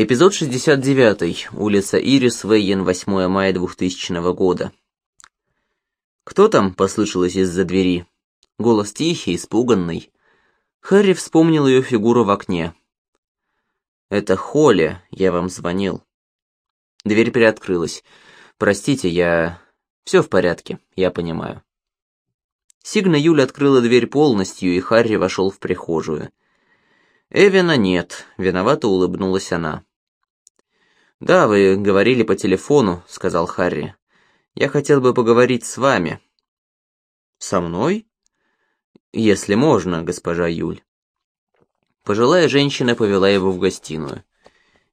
Эпизод 69. Улица Ирис, Вейен, 8 мая 2000 года. «Кто там?» — послышалось из-за двери. Голос тихий, испуганный. Харри вспомнил ее фигуру в окне. «Это Холли, я вам звонил». Дверь приоткрылась. «Простите, я...» «Все в порядке, я понимаю». Сигна Юля открыла дверь полностью, и Харри вошел в прихожую. Эвина нет, виновато улыбнулась она. «Да, вы говорили по телефону», — сказал Харри. «Я хотел бы поговорить с вами». «Со мной?» «Если можно, госпожа Юль». Пожилая женщина повела его в гостиную.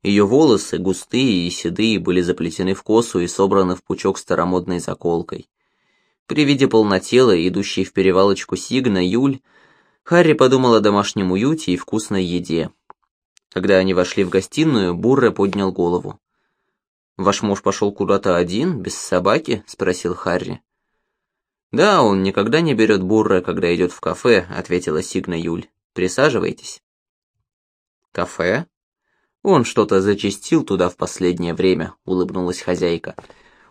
Ее волосы, густые и седые, были заплетены в косу и собраны в пучок старомодной заколкой. При виде полнотелой, идущей в перевалочку Сигна, Юль, Харри подумал о домашнем уюте и вкусной еде. Когда они вошли в гостиную, Бурре поднял голову. «Ваш муж пошел куда-то один, без собаки?» — спросил Харри. «Да, он никогда не берет Бурре, когда идет в кафе», — ответила Сигна Юль. «Присаживайтесь». «Кафе?» «Он что-то зачастил туда в последнее время», — улыбнулась хозяйка.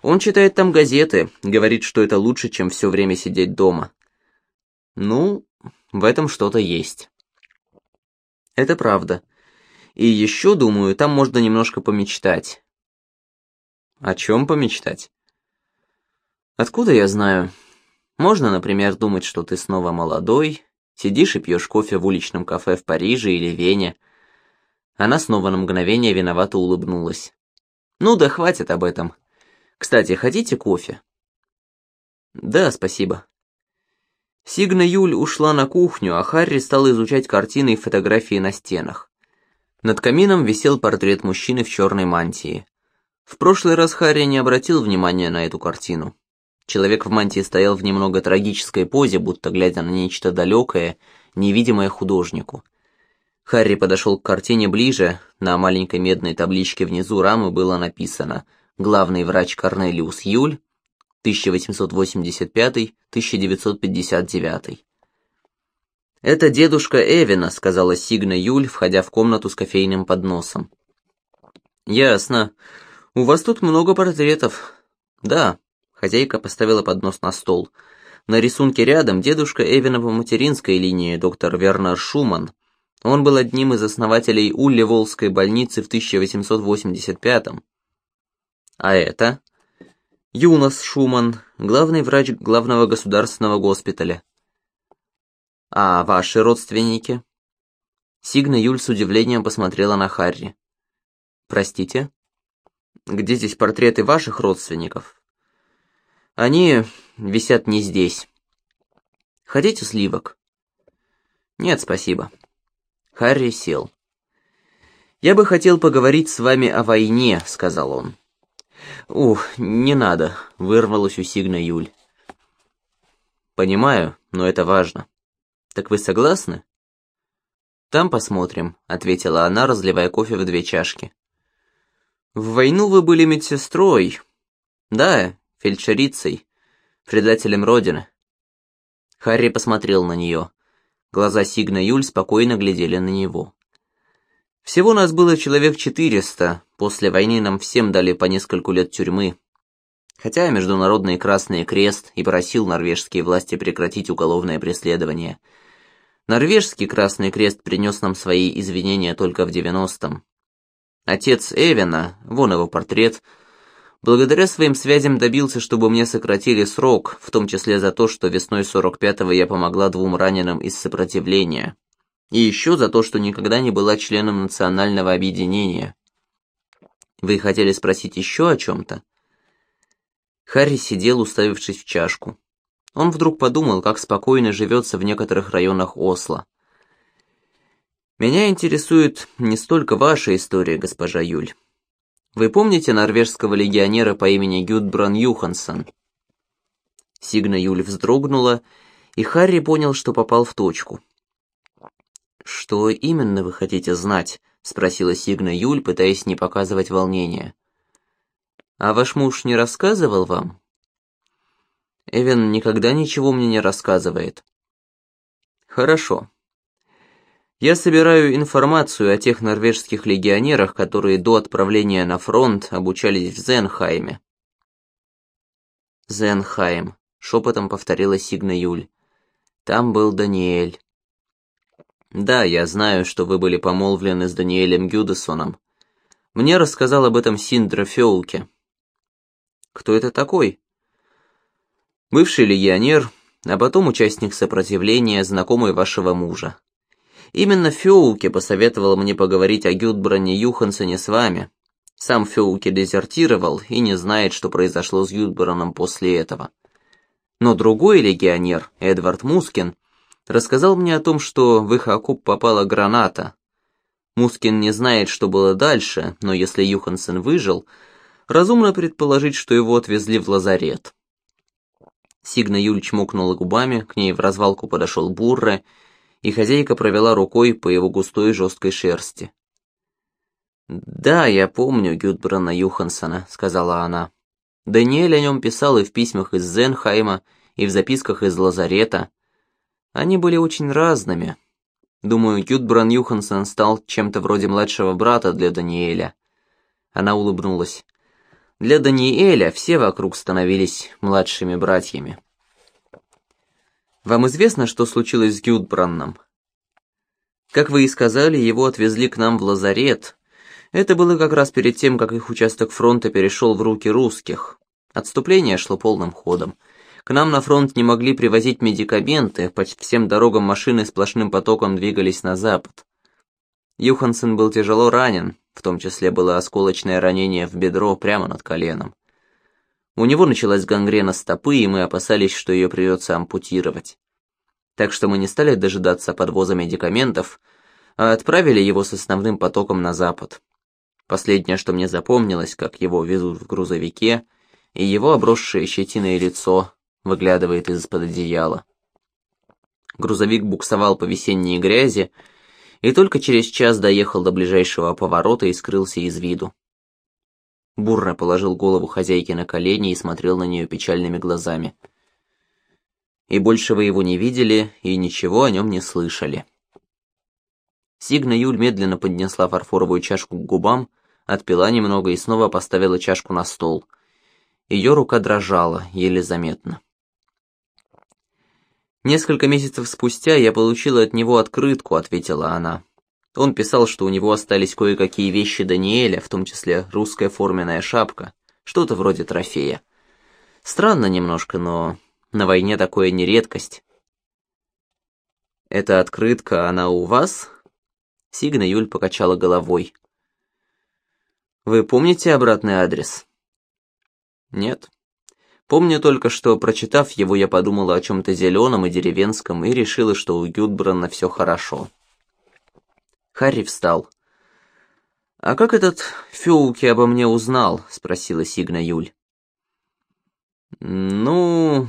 «Он читает там газеты, говорит, что это лучше, чем все время сидеть дома». «Ну, в этом что-то есть». «Это правда», и еще, думаю, там можно немножко помечтать. О чем помечтать? Откуда я знаю? Можно, например, думать, что ты снова молодой, сидишь и пьешь кофе в уличном кафе в Париже или Вене. Она снова на мгновение виновато улыбнулась. Ну да хватит об этом. Кстати, хотите кофе? Да, спасибо. Сигна Юль ушла на кухню, а Харри стал изучать картины и фотографии на стенах. Над камином висел портрет мужчины в черной мантии. В прошлый раз Харри не обратил внимания на эту картину. Человек в мантии стоял в немного трагической позе, будто глядя на нечто далекое, невидимое художнику. Харри подошел к картине ближе, на маленькой медной табличке внизу рамы было написано «Главный врач Корнелиус Юль, 1885-1959». «Это дедушка Эвина», — сказала Сигна Юль, входя в комнату с кофейным подносом. «Ясно. У вас тут много портретов». «Да», — хозяйка поставила поднос на стол. На рисунке рядом дедушка Эвина по материнской линии, доктор Вернер Шуман. Он был одним из основателей Улли-Волской больницы в 1885-м. А это? Юнос Шуман, главный врач главного государственного госпиталя. «А ваши родственники?» Сигна Юль с удивлением посмотрела на Харри. «Простите? Где здесь портреты ваших родственников?» «Они висят не здесь. Хотите сливок?» «Нет, спасибо». Харри сел. «Я бы хотел поговорить с вами о войне», — сказал он. «Ух, не надо», — вырвалось у Сигна Юль. «Понимаю, но это важно». Так вы согласны?» «Там посмотрим», — ответила она, разливая кофе в две чашки. «В войну вы были медсестрой. Да, фельдшерицей, предателем Родины». Харри посмотрел на нее. Глаза Сигна Юль спокойно глядели на него. «Всего нас было человек четыреста. После войны нам всем дали по нескольку лет тюрьмы. Хотя Международный Красный Крест и просил норвежские власти прекратить уголовное преследование — Норвежский Красный Крест принес нам свои извинения только в 90-м. Отец Эвина, вон его портрет, благодаря своим связям добился, чтобы мне сократили срок, в том числе за то, что весной 45-го я помогла двум раненым из сопротивления. И еще за то, что никогда не была членом национального объединения. Вы хотели спросить еще о чем-то? Харри сидел, уставившись в чашку. Он вдруг подумал, как спокойно живется в некоторых районах Осло. «Меня интересует не столько ваша история, госпожа Юль. Вы помните норвежского легионера по имени Гюдбран Юхансон?» Сигна Юль вздрогнула, и Харри понял, что попал в точку. «Что именно вы хотите знать?» — спросила Сигна Юль, пытаясь не показывать волнения. «А ваш муж не рассказывал вам?» Эвен никогда ничего мне не рассказывает. Хорошо. Я собираю информацию о тех норвежских легионерах, которые до отправления на фронт обучались в Зенхайме. Зенхайм, шепотом повторила Сигна Юль. Там был Даниэль. Да, я знаю, что вы были помолвлены с Даниэлем Гюдесоном. Мне рассказал об этом Синдра Феулке. Кто это такой? Бывший легионер, а потом участник сопротивления, знакомый вашего мужа. Именно Феулке посоветовал мне поговорить о Гюдбране Юхансене с вами. Сам Феулке дезертировал и не знает, что произошло с Гюдбраном после этого. Но другой легионер, Эдвард Мускин, рассказал мне о том, что в их окоп попала граната. Мускин не знает, что было дальше, но если Юхансен выжил, разумно предположить, что его отвезли в лазарет. Сигна Юль чмокнула губами, к ней в развалку подошел Бурре, и хозяйка провела рукой по его густой жесткой шерсти. «Да, я помню Гюдбрана Юхансона», — сказала она. Даниэль о нем писал и в письмах из Зенхайма, и в записках из лазарета. Они были очень разными. Думаю, Гюдбран Юхансон стал чем-то вроде младшего брата для Даниэля. Она улыбнулась. Для Даниэля все вокруг становились младшими братьями. Вам известно, что случилось с Гюдбранном? Как вы и сказали, его отвезли к нам в лазарет. Это было как раз перед тем, как их участок фронта перешел в руки русских. Отступление шло полным ходом. К нам на фронт не могли привозить медикаменты, по всем дорогам машины сплошным потоком двигались на запад. Юхансен был тяжело ранен, в том числе было осколочное ранение в бедро прямо над коленом. У него началась гангрена стопы, и мы опасались, что ее придется ампутировать. Так что мы не стали дожидаться подвоза медикаментов, а отправили его с основным потоком на запад. Последнее, что мне запомнилось, как его везут в грузовике, и его обросшее щетиной лицо выглядывает из-под одеяла. Грузовик буксовал по весенней грязи, и только через час доехал до ближайшего поворота и скрылся из виду. Бурра положил голову хозяйки на колени и смотрел на нее печальными глазами. И больше вы его не видели, и ничего о нем не слышали. Сигна Юль медленно поднесла фарфоровую чашку к губам, отпила немного и снова поставила чашку на стол. Ее рука дрожала, еле заметно. «Несколько месяцев спустя я получила от него открытку», — ответила она. Он писал, что у него остались кое-какие вещи Даниэля, в том числе русская форменная шапка, что-то вроде трофея. Странно немножко, но на войне такое не редкость. «Эта открытка, она у вас?» Сигна Юль покачала головой. «Вы помните обратный адрес?» «Нет», Помню только, что, прочитав его, я подумала о чем-то зеленом и деревенском и решила, что у Гюдбрана все хорошо. Харри встал. «А как этот Феуки обо мне узнал?» — спросила Сигна Юль. «Ну...»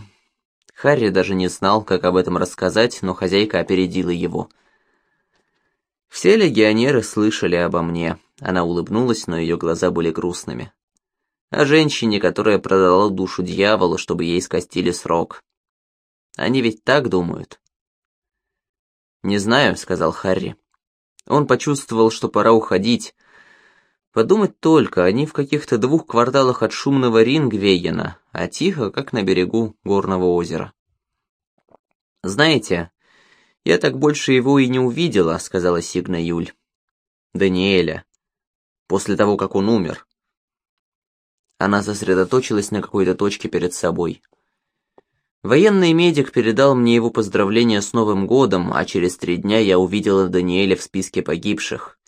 Харри даже не знал, как об этом рассказать, но хозяйка опередила его. «Все легионеры слышали обо мне». Она улыбнулась, но ее глаза были грустными о женщине, которая продала душу дьяволу, чтобы ей скостили срок. Они ведь так думают. «Не знаю», — сказал Харри. Он почувствовал, что пора уходить. Подумать только, они в каких-то двух кварталах от шумного Рингвейена, а тихо, как на берегу горного озера. «Знаете, я так больше его и не увидела», — сказала Сигна Юль. «Даниэля. После того, как он умер. Она сосредоточилась на какой-то точке перед собой. Военный медик передал мне его поздравления с Новым годом, а через три дня я увидела Даниэля в списке погибших.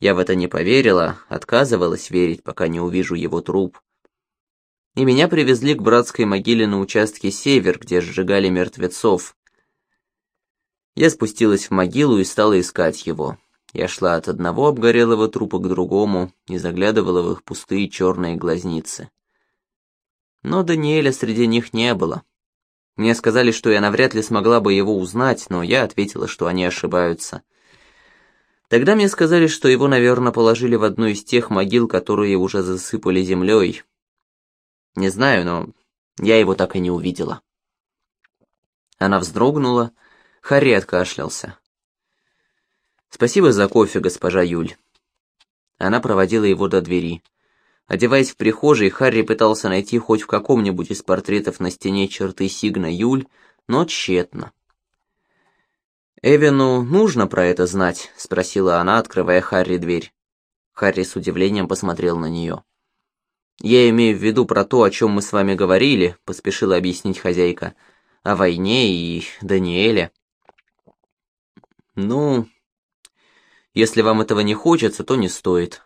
Я в это не поверила, отказывалась верить, пока не увижу его труп. И меня привезли к братской могиле на участке Север, где сжигали мертвецов. Я спустилась в могилу и стала искать его. Я шла от одного обгорелого трупа к другому и заглядывала в их пустые черные глазницы. Но Даниэля среди них не было. Мне сказали, что я навряд ли смогла бы его узнать, но я ответила, что они ошибаются. Тогда мне сказали, что его, наверное, положили в одну из тех могил, которые уже засыпали землей. Не знаю, но я его так и не увидела. Она вздрогнула, Харри откашлялся. Спасибо за кофе, госпожа Юль. Она проводила его до двери. Одеваясь в прихожей, Харри пытался найти хоть в каком-нибудь из портретов на стене черты Сигна Юль, но тщетно. «Эвину нужно про это знать?» — спросила она, открывая Харри дверь. Харри с удивлением посмотрел на нее. «Я имею в виду про то, о чем мы с вами говорили», — поспешила объяснить хозяйка. «О войне и Даниэле». «Ну, если вам этого не хочется, то не стоит.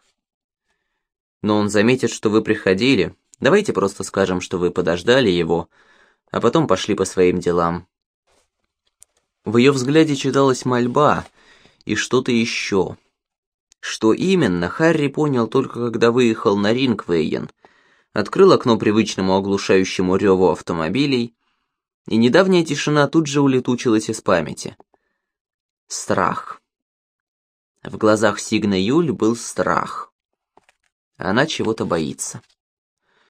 Но он заметит, что вы приходили. Давайте просто скажем, что вы подождали его, а потом пошли по своим делам». В ее взгляде читалась мольба и что-то еще. Что именно, Харри понял только когда выехал на Рингвейен, открыл окно привычному оглушающему реву автомобилей, и недавняя тишина тут же улетучилась из памяти. Страх. В глазах Сигна Юль был страх. Она чего-то боится.